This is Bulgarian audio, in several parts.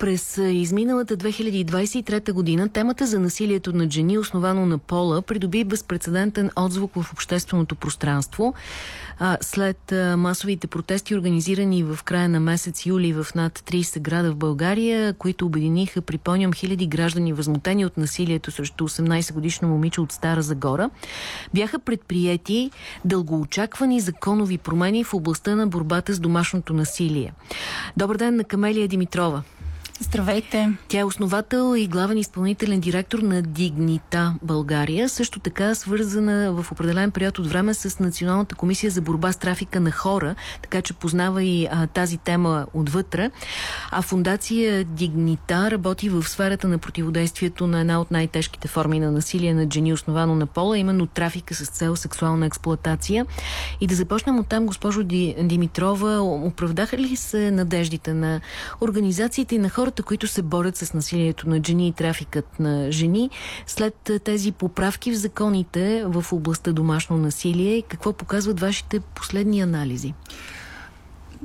През изминалата 2023 година темата за насилието на жени, основано на пола, придоби безпредседентен отзвук в общественото пространство. След масовите протести, организирани в края на месец юли в над 30 града в България, които обединиха, припомням, хиляди граждани възмутени от насилието срещу 18-годишно момиче от Стара Загора, бяха предприяти дългоочаквани законови промени в областта на борбата с домашното насилие. Добър ден на Камелия Димитрова. Здравейте! Тя е основател и главен изпълнителен директор на Дигнита България, също така свързана в определен период от време с Националната комисия за борба с трафика на хора, така че познава и а, тази тема отвътре. А фундация Дигнита работи в сферата на противодействието на една от най-тежките форми на насилие на жени, основано на пола, именно трафика с цел сексуална експлоатация. И да започнем от там, госпожо Димитрова, оправдаха ли се надеждите на организациите и на хората, хората, които се борят с насилието на жени и трафикът на жени, след тези поправки в законите в областта домашно насилие, какво показват вашите последни анализи?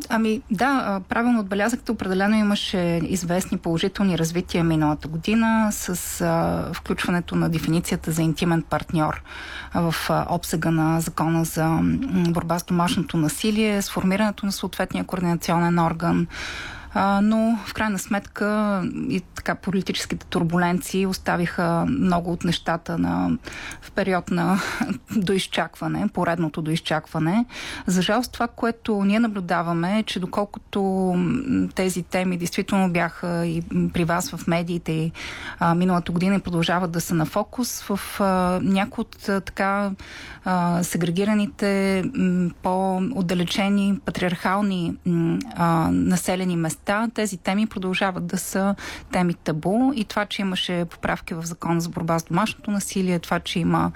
Ами да, правилно отбелязахте, определено имаше известни положителни развития миналата година с а, включването на дефиницията за интимен партньор в а, обсега на закона за борба с домашното насилие, сформирането на съответния координационен орган, а, но в крайна сметка и така политическите турбуленции оставиха много от нещата на, в период на доизчакване, поредното доизчакване. За жалост това, което ние наблюдаваме е, че доколкото тези теми действително бяха и при вас в медиите и а, миналата година и продължават да са на фокус, в някои от така а, сегрегираните, по-отдалечени, патриархални а, населени места места тези теми продължават да са теми табу и това, че имаше поправки в закона за борба с домашното насилие, това, че има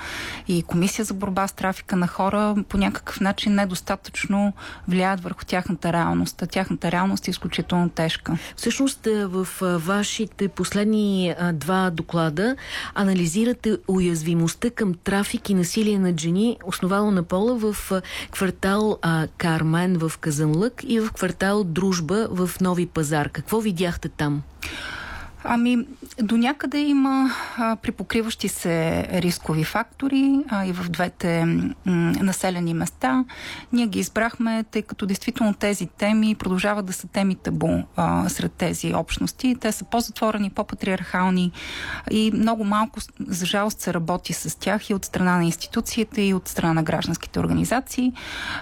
и комисия за борба с трафика на хора, по някакъв начин недостатъчно влияят върху тяхната реалност. А тяхната реалност е изключително тежка. Всъщност е, в вашите последни два доклада анализирате уязвимостта към трафик и насилие над жени, основало на пола в квартал Кармен в Казанлък и в квартал Дружба в Нови нови пазар. Какво видяхте там? Ами, до някъде има а, припокриващи се рискови фактори а, и в двете м, населени места. Ние ги избрахме, тъй като действително тези теми продължават да са теми табу а, сред тези общности. Те са по-затворени, по-патриархални и много малко, за жалост, се работи с тях и от страна на институцията и от страна на гражданските организации.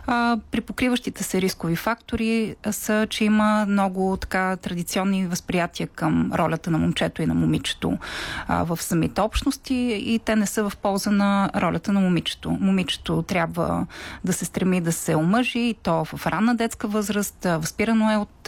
А, припокриващите се рискови фактори са, че има много така традиционни възприятия към ролята ролята на момчето и на момичето в самите общности и те не са в полза на ролята на момичето. Момичето трябва да се стреми да се омъжи и то в ранна детска възраст, възпирано е от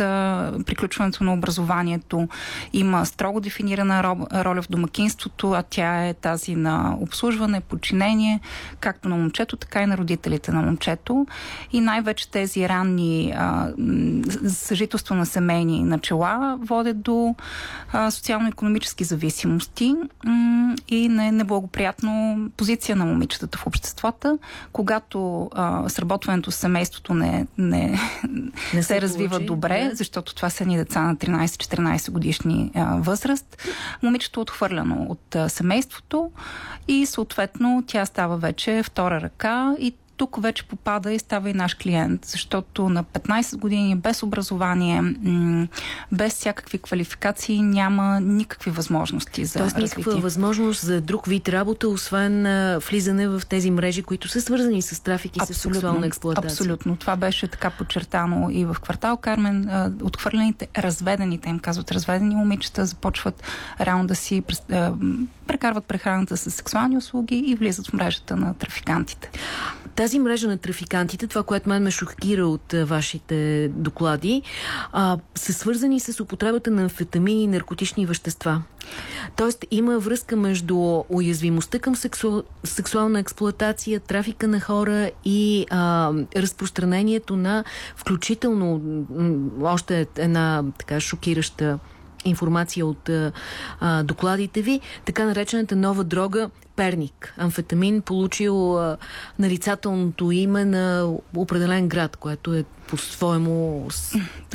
приключването на образованието, има строго дефинирана роля в домакинството, а тя е тази на обслужване, подчинение, както на момчето, така и на родителите на момчето. И най-вече тези ранни а, съжителство на семейни начала водят до а, социално-економически зависимости и на неблагоприятно позиция на момичетата в обществото, когато а, сработването с семейството не, не, не се, се развива получи, добре, да. защото това са ни деца на 13-14 годишни а, възраст. Момичето е отхвърляно от а, семейството и съответно тя става вече втора ръка и тук вече попада и става и наш клиент, защото на 15 години без образование, без всякакви квалификации няма никакви възможности за Тоест развитие. никаква възможност за друг вид работа, освен влизане в тези мрежи, които са свързани с трафик и с сексуална експлуатация. Абсолютно. Това беше така подчертано и в квартал Кармен. Отхвърлените, разведените, им казват разведени момичета, започват реално да си прекарват прехраната с сексуални услуги и влизат в мрежата на трафикантите. Тази мрежа на трафикантите, това, което мен ме шокира от вашите доклади, а, са свързани с употребата на амфетамини и наркотични вещества. Тоест има връзка между уязвимостта към сексу... сексуална експлоатация, трафика на хора и а, разпространението на включително още една така шокираща информация от а, докладите ви, така наречената нова дрога Перник. Амфетамин получил а, нарицателното име на определен град, което е по-своему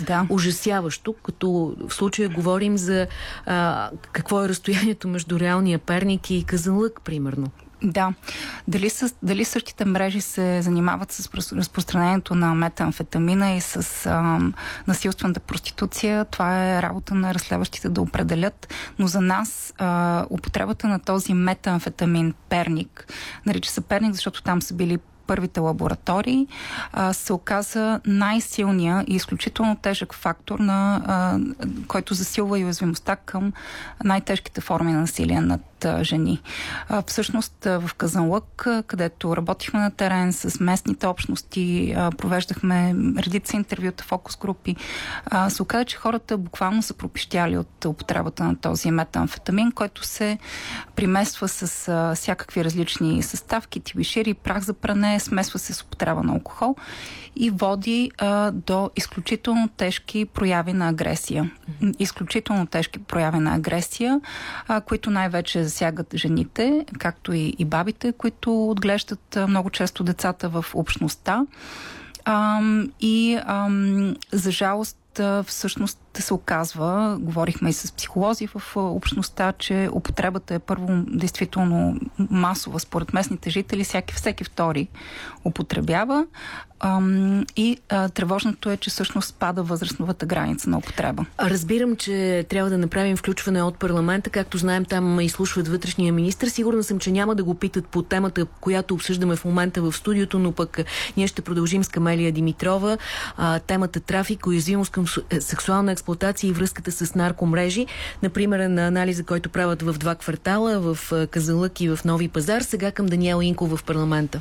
да. ужасяващо, като в случая говорим за а, какво е разстоянието между реалния Перник и Казанлък, примерно. Да. Дали, с, дали същите мрежи се занимават с разпространението на метамфетамина и с а, насилствената проституция, това е работа на разследващите да определят. Но за нас а, употребата на този метамфетамин перник, нарича се перник, защото там са били първите лаборатории, а, се оказа най-силния и изключително тежък фактор, на, а, който засилва и уязвимостта към най-тежките форми на насилие над жени. Всъщност в Казанлък, където работихме на терен с местните общности, провеждахме редица интервюта, фокус групи, се оказа, че хората буквално са пропищяли от употребата на този метамфетамин, който се примества с всякакви различни съставки, тибишири, прах за пране, смесва се с употреба на алкохол и води до изключително тежки прояви на агресия. Изключително тежки прояви на агресия, които най-вече засягат жените, както и, и бабите, които отглеждат много често децата в общността. А, и а, за жалост всъщност се оказва, говорихме и с психолози в общността, че употребата е първо действително масова според местните жители, всеки, всеки втори употребява и а, тревожното е, че всъщност пада възрастновата граница на употреба. Разбирам, че трябва да направим включване от парламента, както знаем там изслушват вътрешния министр. Сигурна съм, че няма да го питат по темата, която обсъждаме в момента в студиото, но пък ние ще продължим с Камелия Димитрова. А, темата трафик, уязвимост към е, сексуална експлуатация и връзката с наркомрежи. Например, на анализа, който правят в два квартала, в Казалък и в Нови пазар. Сега към Даниел Инко в парламента.